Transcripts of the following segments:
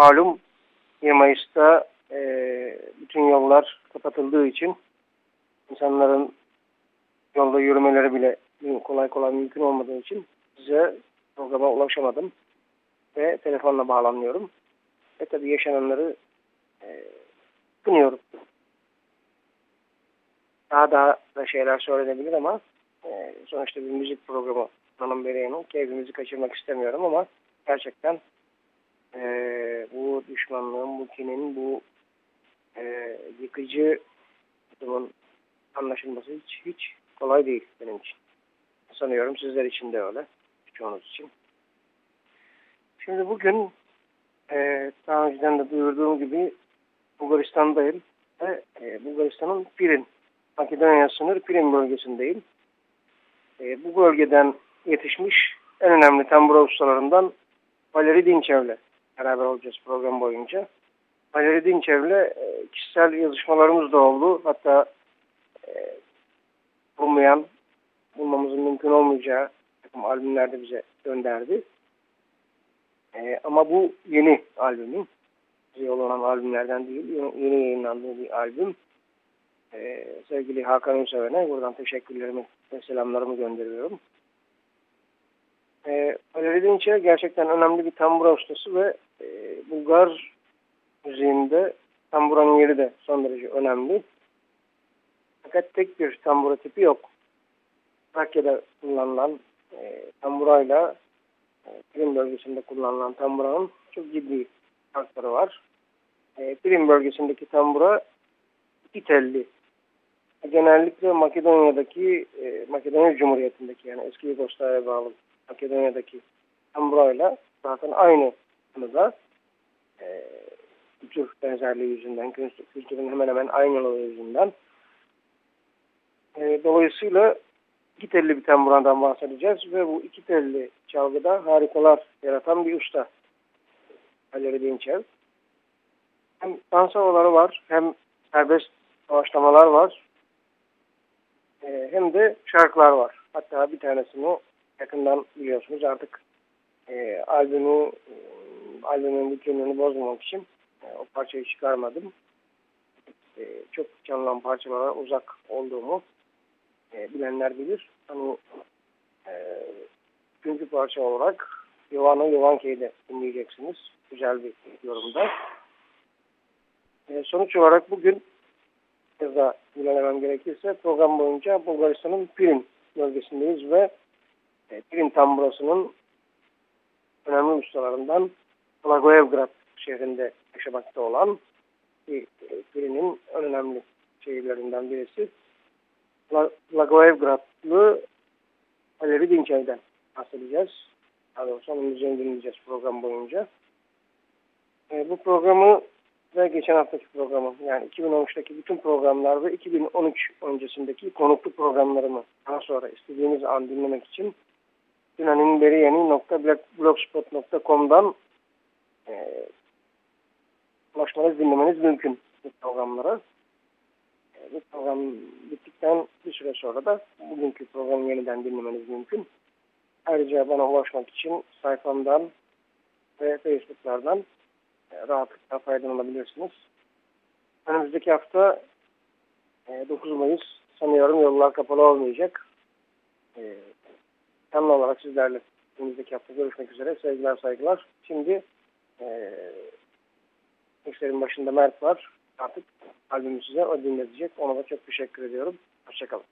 Malum 1 Mayıs'ta e, bütün yollar kapatıldığı için insanların yolda yürümeleri bile kolay kolay mümkün olmadığı için size programa ulaşamadım ve telefonla bağlanmıyorum. Ve tabii yaşananları e, kınıyorum. Daha daha da şeyler söylenebilir ama e, sonuçta bir müzik programı Nanım Bere'nin keyfimizi kaçırmak istemiyorum ama gerçekten e, kinin, bu e, yıkıcı durumun anlaşılması hiç, hiç kolay değil benim için. Sanıyorum sizler için de öyle. Çoğunuz için. Şimdi bugün e, daha önceden de duyurduğum gibi Bulgaristan'dayım ve e, Bulgaristan'ın Pirin Makedonya sınır Pirin bölgesindeyim. E, bu bölgeden yetişmiş en önemli tambura ustalarından Valeri Dinçev'le beraber olacağız program boyunca. Valeri Dinçev'le e, kişisel yazışmalarımız da oldu. Hatta e, bulunmayan, bulmamızın mümkün olmayacağı takım albümlerde bize gönderdi. E, ama bu yeni albümün, yol olan albümlerden değil, yeni yayınlandığı bir albüm. E, sevgili Hakan Ünseven'e buradan teşekkürlerimi ve selamlarımı gönderiyorum. E, Valeri Dinçev gerçekten önemli bir tambura ustası ve e, Bulgar müziğinde tamburanın yeri de son derece önemli. Fakat tek bir tambura tipi yok. Trakya'da kullanılan e, tamburayla e, Prim bölgesinde kullanılan tamburanın çok ciddi farkları var. E, Prim bölgesindeki tambura iki telli. Genellikle Makedonya'daki, e, Makedonya Cumhuriyeti'ndeki yani eski Yugoslavya'ya bağlı Makedonya'daki tamburayla zaten aynı konuda e, kültür benzerliği yüzünden, kültürün hemen hemen aynılığı yüzünden. E, dolayısıyla iki telli bir tamburandan bahsedeceğiz ve bu iki telli çalgıda harikalar yaratan bir usta. Valeri Dinçev. Hem dans havaları var, hem serbest savaşlamalar var, e, hem de şarkılar var. Hatta bir tanesini yakından biliyorsunuz artık e, albümü albümün bütünlüğünü bozmamak için e, o parçayı çıkarmadım. E, çok canlanan parçalara uzak olduğumu e, bilenler bilir. Hani e, üçüncü parça olarak Yovana Yovanke'yi dinleyeceksiniz. Güzel bir yorumda. E, sonuç olarak bugün biraz da ilerlemem gerekirse program boyunca Bulgaristan'ın Pirin bölgesindeyiz ve e, Pirin tamburasının önemli ustalarından Blagoevgrad şehrinde yaşamakta olan bir Pirin'in önemli şehirlerinden birisi. Blagoevgradlı Alevi Dinçev'den bahsedeceğiz. Daha doğrusu onun müziğini dinleyeceğiz program boyunca. E, bu programı ve geçen haftaki programı yani 2013'teki bütün programlar ve 2013 öncesindeki konuklu programlarımı daha sonra istediğiniz an dinlemek için yunaninberiyeni.blogspot.com'dan e, ulaşmanız, dinlemeniz mümkün bu programlara. E, bu program bittikten bir süre sonra da bugünkü programı yeniden dinlemeniz mümkün. Ayrıca bana ulaşmak için sayfamdan ve Facebook'lardan e, rahatlıkla faydalanabilirsiniz. Önümüzdeki hafta e, 9 Mayıs sanıyorum yollar kapalı olmayacak. E, Canlı olarak sizlerle önümüzdeki hafta görüşmek üzere. Sevgiler, saygılar. Şimdi Ekser'in başında Mert var. Artık albümü size o dinletecek. Ona da çok teşekkür ediyorum. Hoşçakalın.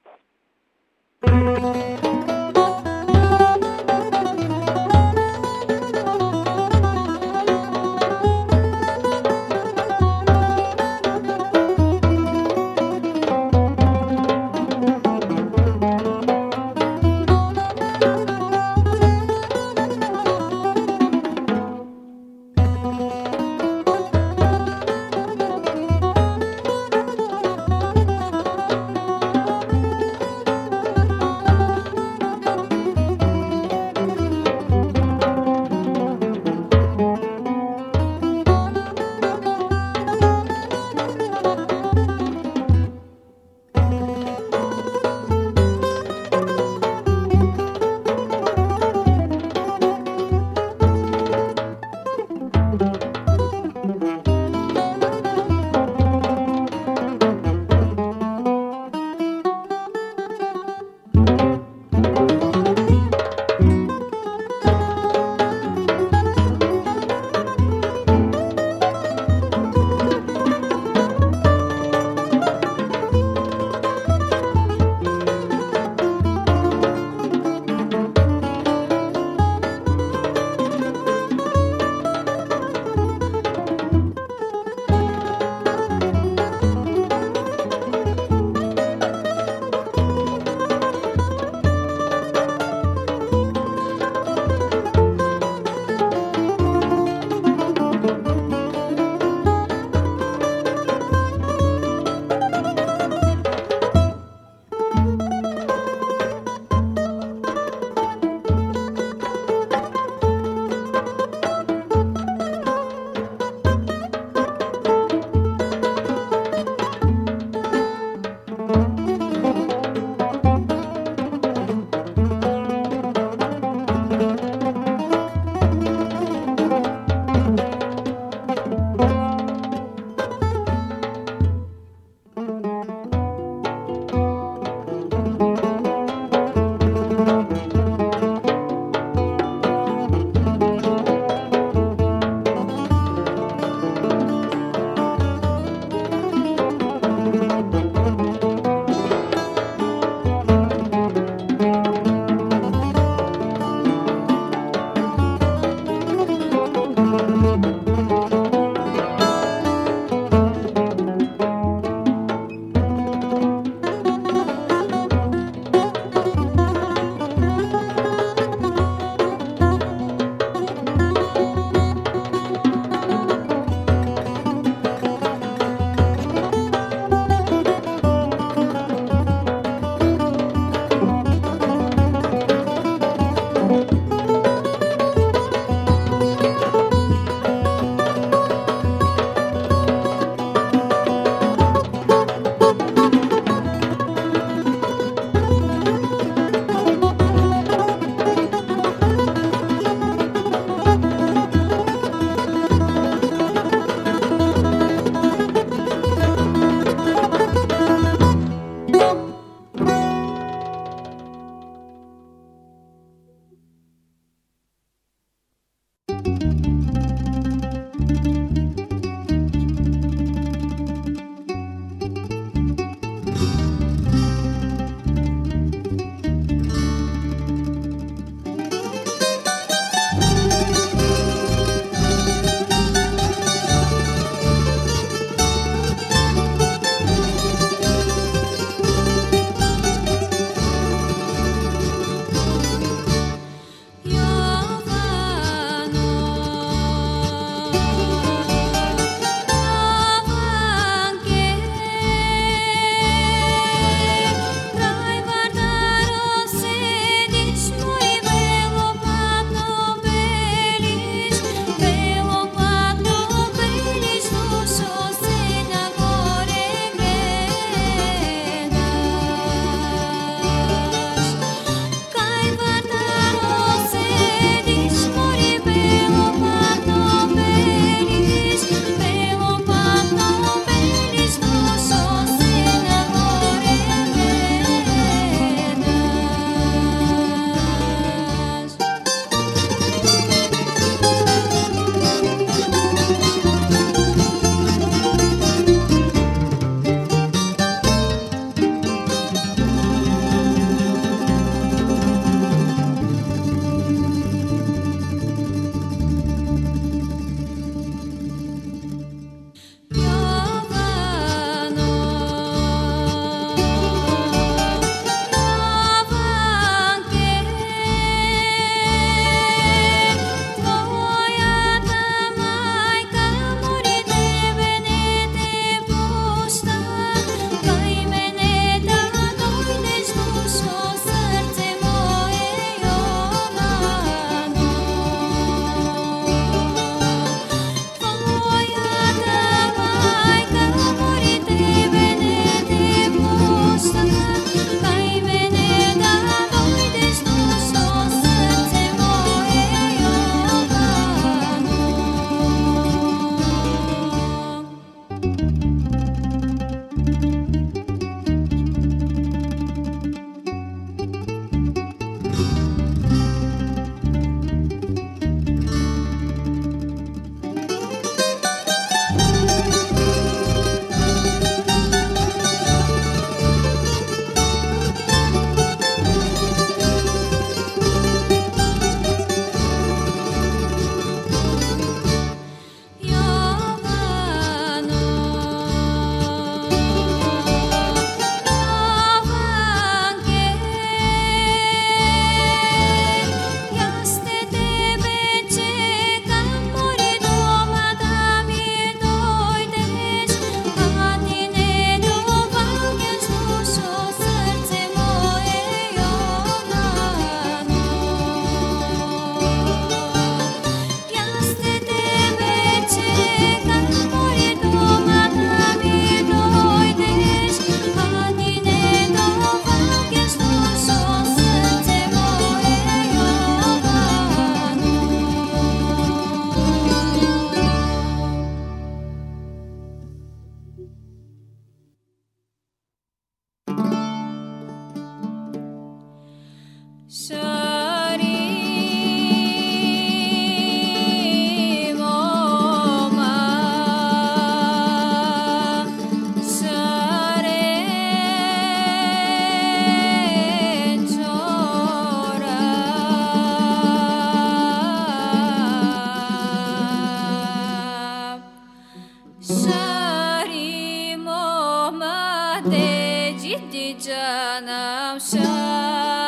ciddi canım şah.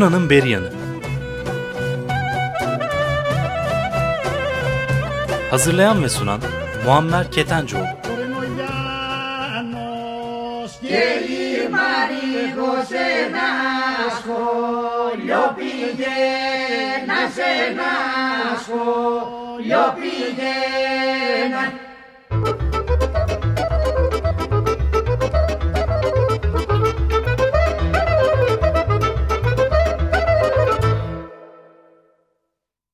Tuna'nın beri yanı. Hazırlayan ve sunan Muammer Ketencoğlu. Yo